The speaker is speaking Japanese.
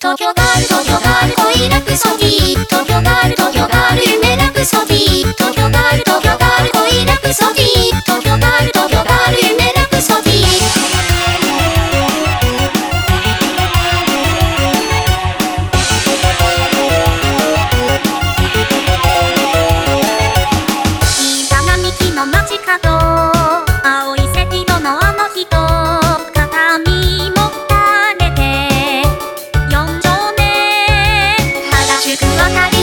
東京ガール東京ガール恋なソディ。東京ガール東京ガール夢なくディ。隣